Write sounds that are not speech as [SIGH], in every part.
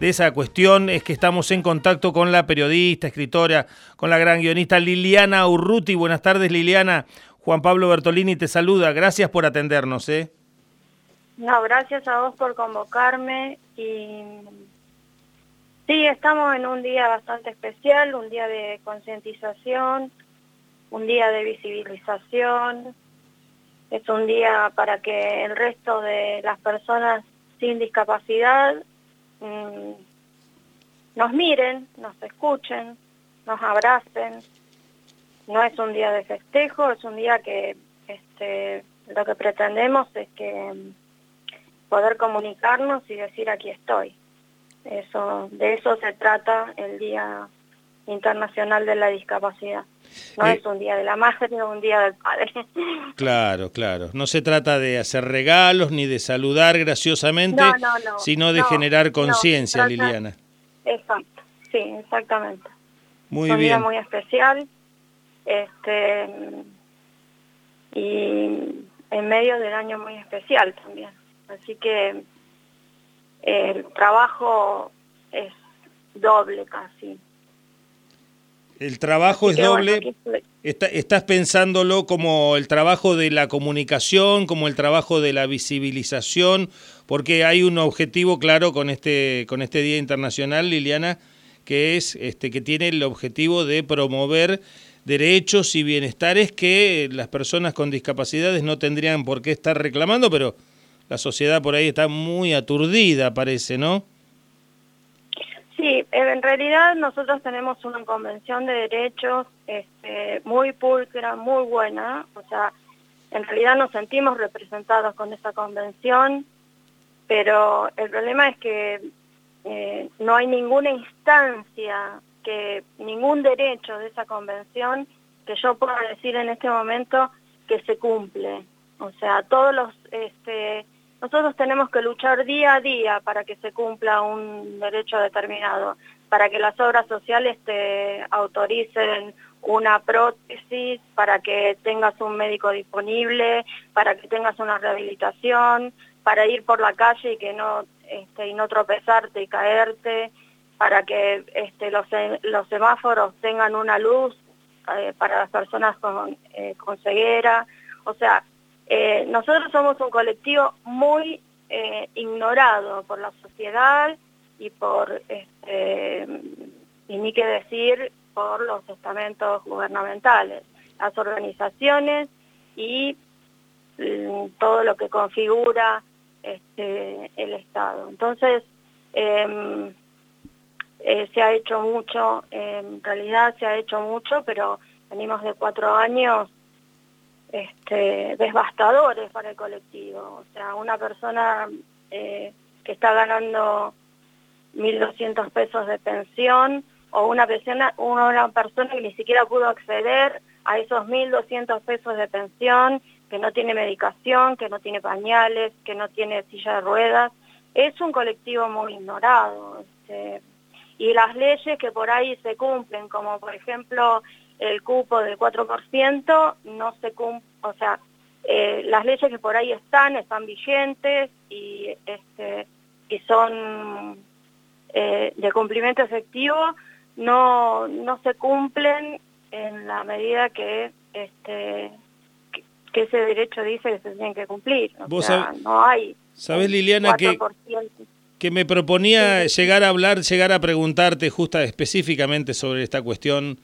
de esa cuestión es que estamos en contacto con la periodista, escritora, con la gran guionista Liliana Urruti. Buenas tardes, Liliana. Juan Pablo Bertolini te saluda. Gracias por atendernos. ¿eh? No, gracias a vos por convocarme. Y sí, estamos en un día bastante especial, un día de concientización, un día de visibilización. Es un día para que el resto de las personas sin discapacidad Mm, nos miren, nos escuchen, nos abracen. No es un día de festejo, es un día que este, lo que pretendemos es que mm, poder comunicarnos y decir aquí estoy. Eso, de eso se trata el Día Internacional de la Discapacidad. No eh, es un día de la madre, es un día del padre. [LAUGHS] Claro, claro. No se trata de hacer regalos ni de saludar graciosamente, sino de generar conciencia, Liliana. Exacto, sí, exactamente. Muy un bien. día muy especial. Este, y en medio del año muy especial también. Así que el trabajo es doble casi. El trabajo es doble. estás pensándolo como el trabajo de la comunicación, como el trabajo de la visibilización, porque hay un objetivo claro con este, con este Día Internacional, Liliana, que es este, que tiene el objetivo de promover derechos y bienestares que las personas con discapacidades no tendrían por qué estar reclamando, pero la sociedad por ahí está muy aturdida, parece, ¿no? Sí, en realidad nosotros tenemos una convención de derechos este, muy pulcra, muy buena, o sea, en realidad nos sentimos representados con esa convención, pero el problema es que eh, no hay ninguna instancia, que ningún derecho de esa convención que yo pueda decir en este momento que se cumple. O sea, todos los... Este, nosotros tenemos que luchar día a día para que se cumpla un derecho determinado, para que las obras sociales te autoricen una prótesis, para que tengas un médico disponible, para que tengas una rehabilitación, para ir por la calle y que no este, y no tropezarte y caerte, para que este, los, los semáforos tengan una luz eh, para las personas con, eh, con ceguera. O sea, eh, nosotros somos un colectivo muy eh, ignorado por la sociedad y por, este, y ni que decir, por los estamentos gubernamentales, las organizaciones y mm, todo lo que configura este, el Estado. Entonces, em, eh, se ha hecho mucho, en realidad se ha hecho mucho, pero venimos de cuatro años este, devastadores para el colectivo. O sea, una persona eh, que está ganando 1.200 pesos de pensión o una persona, una persona que ni siquiera pudo acceder a esos 1.200 pesos de pensión, que no tiene medicación, que no tiene pañales, que no tiene silla de ruedas, es un colectivo muy ignorado. Este, y las leyes que por ahí se cumplen, como por ejemplo el cupo del 4% no se cumple, o sea, eh, las leyes que por ahí están, están vigentes y, este, y son eh, de cumplimiento efectivo, no, no se cumplen en la medida que este que, ese derecho dice que se tienen que cumplir. O sea, no hay. ¿Sabes, Liliana, que, que me proponía llegar a hablar, llegar a preguntarte justa específicamente sobre esta cuestión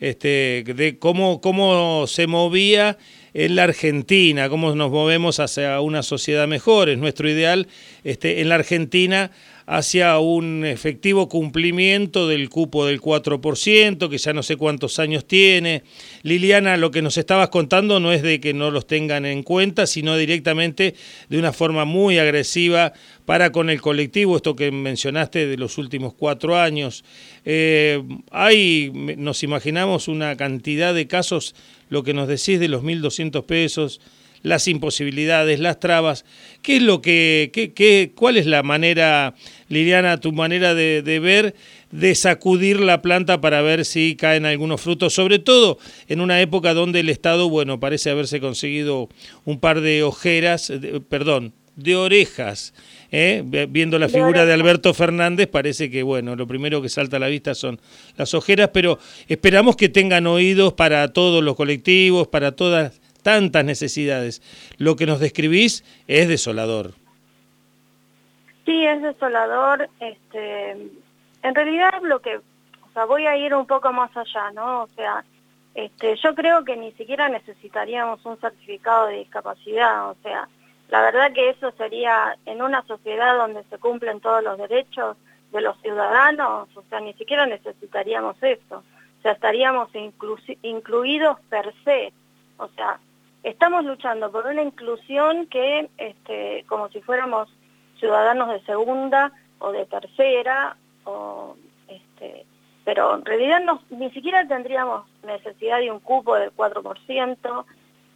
este, de cómo, cómo se movía en la Argentina, cómo nos movemos hacia una sociedad mejor, es nuestro ideal este, en la Argentina hacia un efectivo cumplimiento del cupo del 4%, que ya no sé cuántos años tiene. Liliana, lo que nos estabas contando no es de que no los tengan en cuenta, sino directamente de una forma muy agresiva para con el colectivo, esto que mencionaste de los últimos cuatro años. Eh, hay, nos imaginamos, una cantidad de casos, lo que nos decís de los 1.200 pesos, las imposibilidades, las trabas. ¿Qué es lo que, qué, qué, cuál es la manera, Liliana, tu manera de, de, ver, de sacudir la planta para ver si caen algunos frutos, sobre todo en una época donde el Estado, bueno, parece haberse conseguido un par de ojeras, perdón, de orejas ¿eh? viendo la figura de Alberto Fernández, parece que, bueno, lo primero que salta a la vista son las ojeras, pero esperamos que tengan oídos para todos los colectivos, para todas tantas necesidades. Lo que nos describís es desolador. Sí, es desolador. Este, en realidad lo que, o sea, voy a ir un poco más allá, ¿no? O sea, este, yo creo que ni siquiera necesitaríamos un certificado de discapacidad, o sea, la verdad que eso sería en una sociedad donde se cumplen todos los derechos de los ciudadanos, o sea, ni siquiera necesitaríamos eso, o sea, estaríamos incluidos per se, o sea, estamos luchando por una inclusión que, este, como si fuéramos ciudadanos de segunda o de tercera, o, este, pero en realidad no, ni siquiera tendríamos necesidad de un cupo del 4%,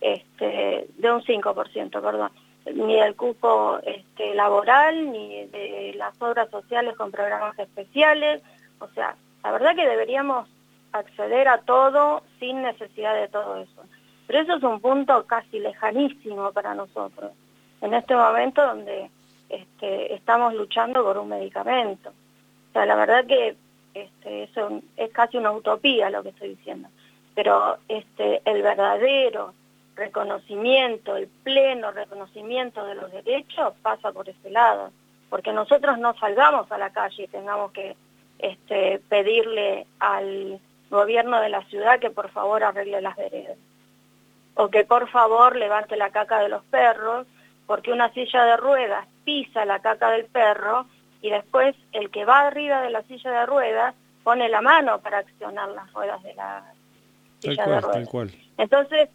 este, de un 5%, perdón ni del cupo este, laboral, ni de las obras sociales con programas especiales. O sea, la verdad que deberíamos acceder a todo sin necesidad de todo eso. Pero eso es un punto casi lejanísimo para nosotros, en este momento donde este, estamos luchando por un medicamento. O sea, la verdad que este, eso es casi una utopía lo que estoy diciendo. Pero este, el verdadero reconocimiento, el pleno reconocimiento de los derechos pasa por ese lado, porque nosotros no salgamos a la calle y tengamos que este, pedirle al gobierno de la ciudad que por favor arregle las veredas, o que por favor levante la caca de los perros, porque una silla de ruedas pisa la caca del perro y después el que va arriba de la silla de ruedas pone la mano para accionar las ruedas de la silla de ruedas. Entonces,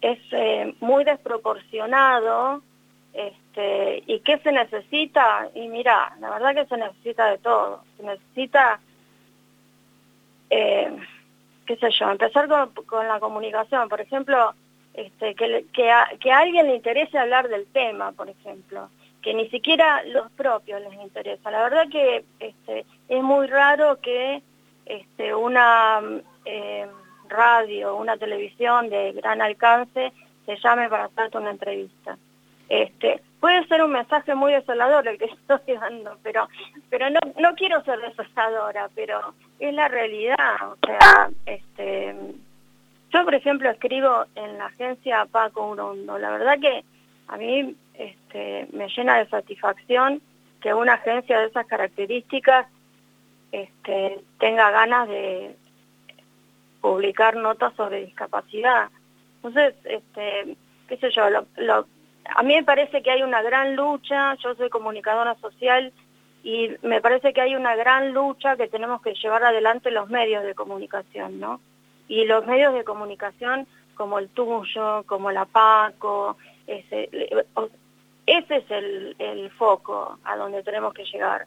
es eh, muy desproporcionado este, y qué se necesita y mira la verdad que se necesita de todo se necesita eh, qué sé yo empezar con, la comunicación por ejemplo este, que, que, a, que a alguien le interese hablar del tema por ejemplo que ni siquiera los propios les interesa. La verdad que este, es muy raro que este, una eh, radio, una televisión de gran alcance, te llame para hacerte una entrevista. Este, puede ser un mensaje muy desolador el que [LAUGHS] estoy dando, pero, pero no, no quiero ser desoladora, pero es la realidad. O sea, este, yo por ejemplo escribo en la agencia Paco Urondo. La verdad que a mí este, me llena de satisfacción que una agencia de esas características este, tenga ganas de, publicar notas sobre discapacidad. Entonces, este, qué sé yo, a mí me parece que hay una gran lucha, yo soy comunicadora social y me parece que hay una gran lucha que tenemos que llevar adelante los medios de comunicación, ¿no? Y los medios de comunicación como el tuyo, como la PACO, ese, ese es el, el foco a donde tenemos que llegar.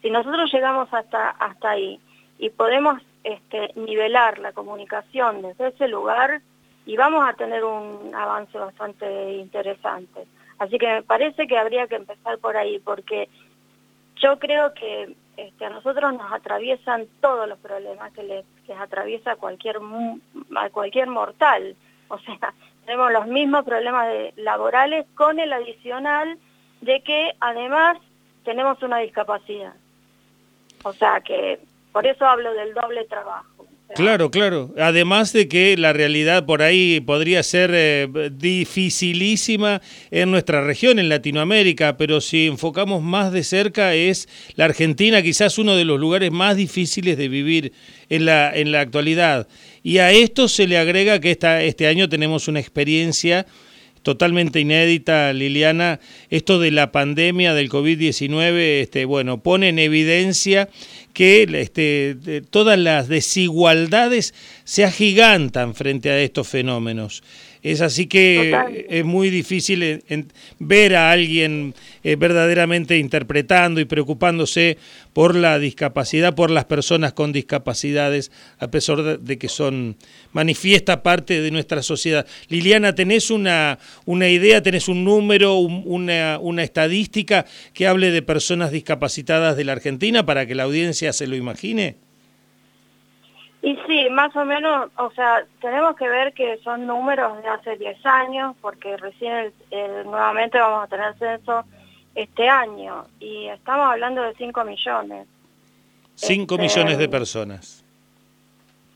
Si nosotros llegamos hasta, hasta ahí y podemos este, nivelar la comunicación desde ese lugar y vamos a tener un avance bastante interesante. Así que me parece que habría que empezar por ahí, porque yo creo que este, a nosotros nos atraviesan todos los problemas que les, atraviesa cualquier, a cualquier mortal. O sea, [LAUGHS] tenemos los mismos problemas laborales con el adicional de que además tenemos una discapacidad. O sea que por eso hablo del doble trabajo. Claro, claro. Además de que la realidad por ahí podría ser eh, dificilísima en nuestra región, en Latinoamérica, pero si enfocamos más de cerca es la Argentina, quizás uno de los lugares más difíciles de vivir en la, en la actualidad. Y a esto se le agrega que esta, este año tenemos una experiencia totalmente inédita, Liliana. Esto de la pandemia del COVID-19, este, bueno, pone en evidencia que este, todas las desigualdades se agigantan frente a estos fenómenos. Es así que es muy difícil ver a alguien eh, verdaderamente interpretando y preocupándose por la discapacidad, por las personas con discapacidades, a pesar de, que son manifiesta parte de nuestra sociedad. Liliana, ¿tenés una, una idea, tenés un número, una, una estadística que hable de personas discapacitadas de la Argentina para que la audiencia se lo imagine? Y sí, más o menos, o sea, tenemos que ver que son números de hace 10 años, porque recién nuevamente vamos a tener censo este año y estamos hablando de 5 millones. 5 este, millones de personas.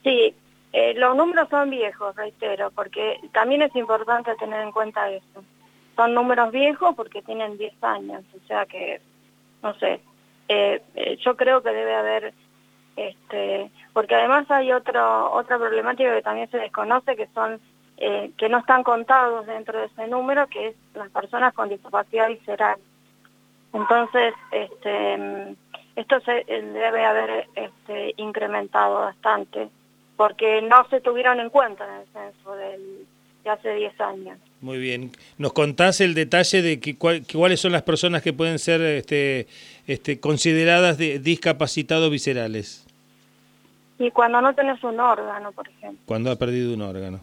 Sí, eh, los números son viejos, reitero, porque también es importante tener en cuenta eso. Son números viejos porque tienen 10 años, o sea que, no sé, eh, eh, yo creo que debe haber, este, porque además hay otro, otra problemática que también se desconoce, que son que no están contados dentro de ese número, que es las personas con discapacidad visceral. Entonces, este, esto se debe haber este, incrementado bastante, porque no se tuvieron en cuenta en el censo del, de hace 10 años. Muy bien. ¿Nos contás el detalle de que, cuáles son las personas que pueden ser este, este, consideradas de discapacitados viscerales? Y cuando no tenés un órgano, por ejemplo. Cuando ha perdido un órgano.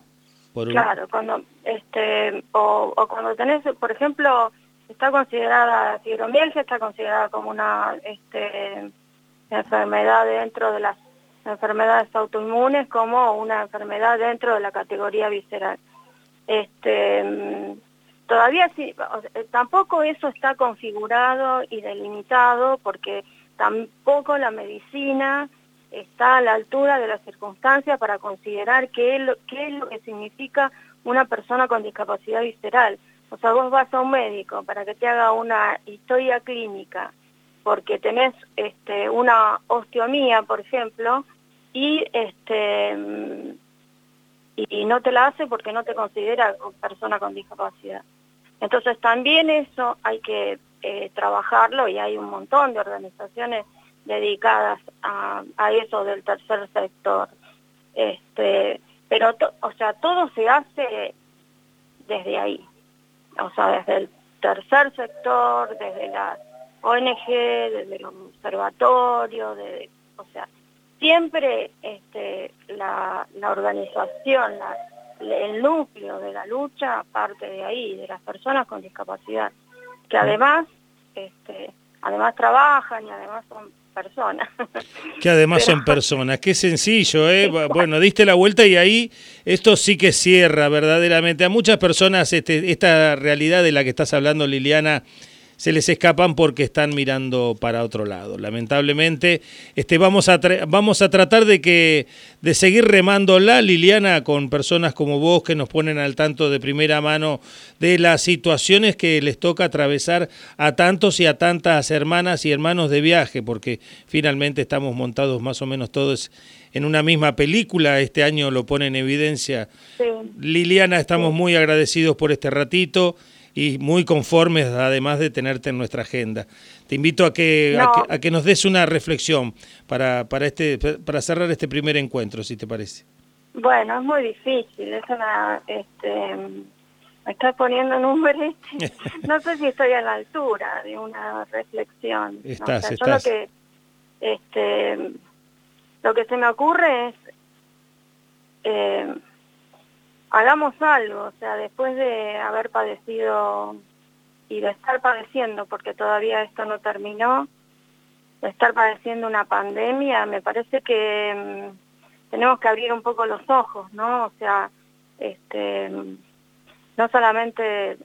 Claro, cuando, este, o, o cuando tenés, por ejemplo, está considerada, fibromialgia está considerada como una este, enfermedad dentro de las enfermedades autoinmunes, como una enfermedad dentro de la categoría visceral. Este, todavía sí, tampoco eso está configurado y delimitado porque tampoco la medicina está a la altura de las circunstancias para considerar qué es lo, qué es lo que significa una persona con discapacidad visceral. O sea, vos vas a un médico para que te haga una historia clínica porque tenés este, una osteomía, por ejemplo, y este y no te la hace porque no te considera persona con discapacidad. Entonces también eso hay que eh, trabajarlo y hay un montón de organizaciones dedicadas a, a eso del tercer sector. Este, pero, o sea, todo se hace desde ahí o sea, desde el tercer sector, desde la ONG, desde el observatorio, de, o sea, siempre este, la, la organización, el núcleo de la lucha parte de ahí, de las personas con discapacidad, que además, este, además trabajan y además son personas. [LAUGHS] Que además son personas, qué sencillo, ¿eh? Bueno, diste la vuelta y ahí esto sí que cierra verdaderamente. A muchas personas este, esta realidad de la que estás hablando, Liliana, se les escapan porque están mirando para otro lado. Lamentablemente, este, vamos, a vamos a tratar de, que, de seguir remándola, Liliana, con personas como vos que nos ponen al tanto de primera mano de las situaciones que les toca atravesar a tantos y a tantas hermanas y hermanos de viaje, porque finalmente estamos montados más o menos todos en una misma película, este año lo pone en evidencia. Liliana, estamos muy agradecidos por este ratito y muy conformes además de tenerte en nuestra agenda. Te invito a que, a que, nos des una reflexión para, para, este, para cerrar este primer encuentro, si te parece. Bueno, es muy difícil, es una... Este, me estás poniendo números, [LAUGHS] no sé si estoy a la altura de una reflexión. Estás, estás. lo que, este, lo que se me ocurre es... Eh, hagamos algo, o sea, después de haber padecido y de estar padeciendo, porque todavía esto no terminó, de estar padeciendo una pandemia, me parece que mm, tenemos que abrir un poco los ojos, ¿no? O sea, este, no solamente,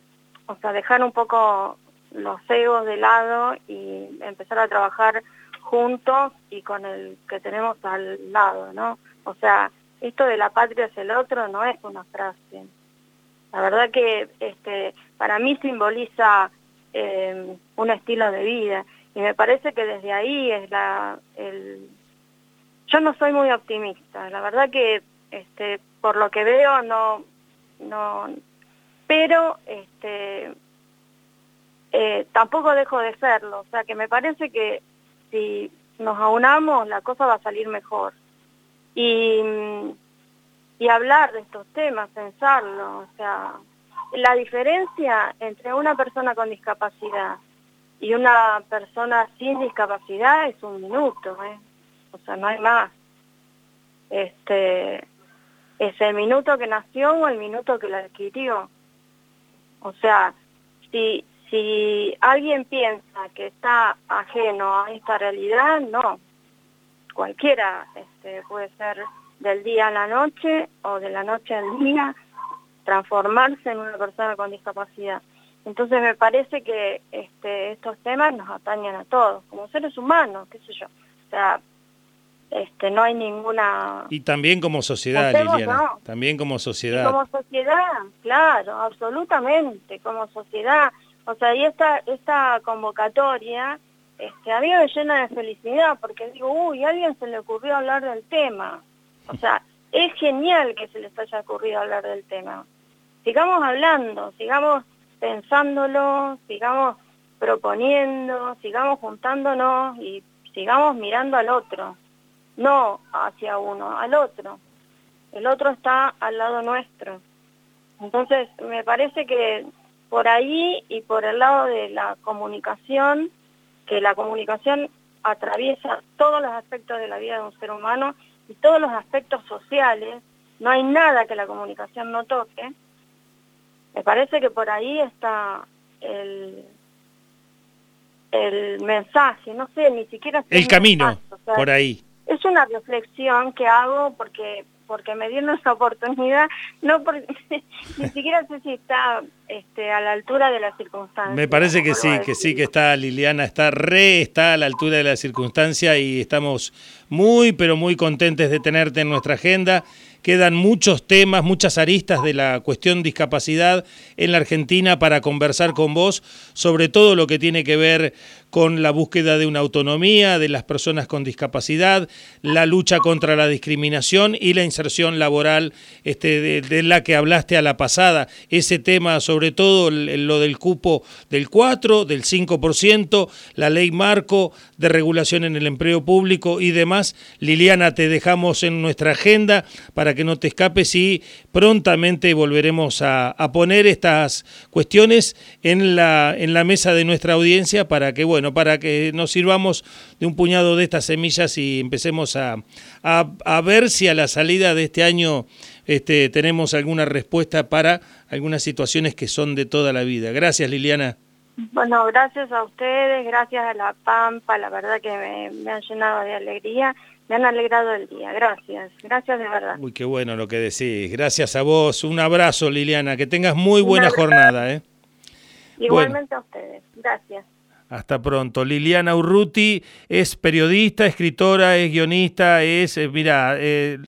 o sea, dejar un poco los egos de lado y empezar a trabajar juntos y con el que tenemos al lado, ¿no? O sea, esto de la patria es el otro no es una frase. La verdad que este, para mí simboliza eh, un estilo de vida. Y me parece que desde ahí es la... El... Yo no soy muy optimista, la verdad que este, por lo que veo no... no pero este, eh, tampoco dejo de serlo, o sea que me parece que si nos aunamos la cosa va a salir mejor y, hablar de estos temas, pensarlo, o sea, la diferencia entre una persona con discapacidad y una persona sin discapacidad es un minuto, ¿eh? o sea, no hay más. Este, es el minuto que nació o el minuto que la adquirió. O sea, si, si alguien piensa que está ajeno a esta realidad, no, cualquiera puede ser del día a la noche o de la noche al día, transformarse en una persona con discapacidad. Entonces me parece que este, estos temas nos atañen a todos, como seres humanos, qué sé yo. O sea, este, no hay ninguna... Y también como sociedad, Liliana, también como sociedad. como sociedad, claro, absolutamente, como sociedad. O sea, y esta, esta convocatoria este, a mí me llena de felicidad porque digo, uy, a alguien se le ocurrió hablar del tema. O sea, es genial que se les haya ocurrido hablar del tema. Sigamos hablando, sigamos pensándolo, sigamos proponiendo, sigamos juntándonos y sigamos mirando al otro, no hacia uno, al otro. El otro está al lado nuestro. Entonces, me parece que por ahí y por el lado de la comunicación, que la comunicación atraviesa todos los aspectos de la vida de un ser humano y todos los aspectos sociales, no hay nada que la comunicación no toque, me parece que por ahí está el, el mensaje, no sé, ni siquiera... El camino, por ahí. Es una reflexión que hago porque porque me dieron esa oportunidad, no [LAUGHS] ni siquiera sé si está este, a la altura de las circunstancias. Me parece que sí, que sí que está Liliana, está re, está a la altura de la circunstancia y estamos muy, pero muy contentes de tenerte en nuestra agenda Quedan muchos temas, muchas aristas de la cuestión discapacidad en la Argentina para conversar con vos sobre todo lo que tiene que ver con la búsqueda de una autonomía de las personas con discapacidad, la lucha contra la discriminación y la inserción laboral este, de, la que hablaste a la pasada. Ese tema, sobre todo lo del cupo del 4, del 5%, la ley marco de regulación en el empleo público y demás. Liliana, te dejamos en nuestra agenda para que no te escapes y prontamente volveremos a, poner estas cuestiones en la, en la mesa de nuestra audiencia para que, bueno, para que nos sirvamos de un puñado de estas semillas y empecemos a, a, ver si a la salida de este año este, tenemos alguna respuesta para algunas situaciones que son de toda la vida. Gracias, Liliana. Bueno, gracias a ustedes, gracias a La Pampa, la verdad que me, me han llenado de alegría me han alegrado el día. Gracias, gracias de verdad. Uy, qué bueno lo que decís. Gracias a vos. Un abrazo, Liliana. Que tengas muy buena jornada. ¿eh? Igualmente a ustedes. Gracias. Hasta pronto. Liliana Urruti es periodista, escritora, es guionista, es, eh, mira, eh,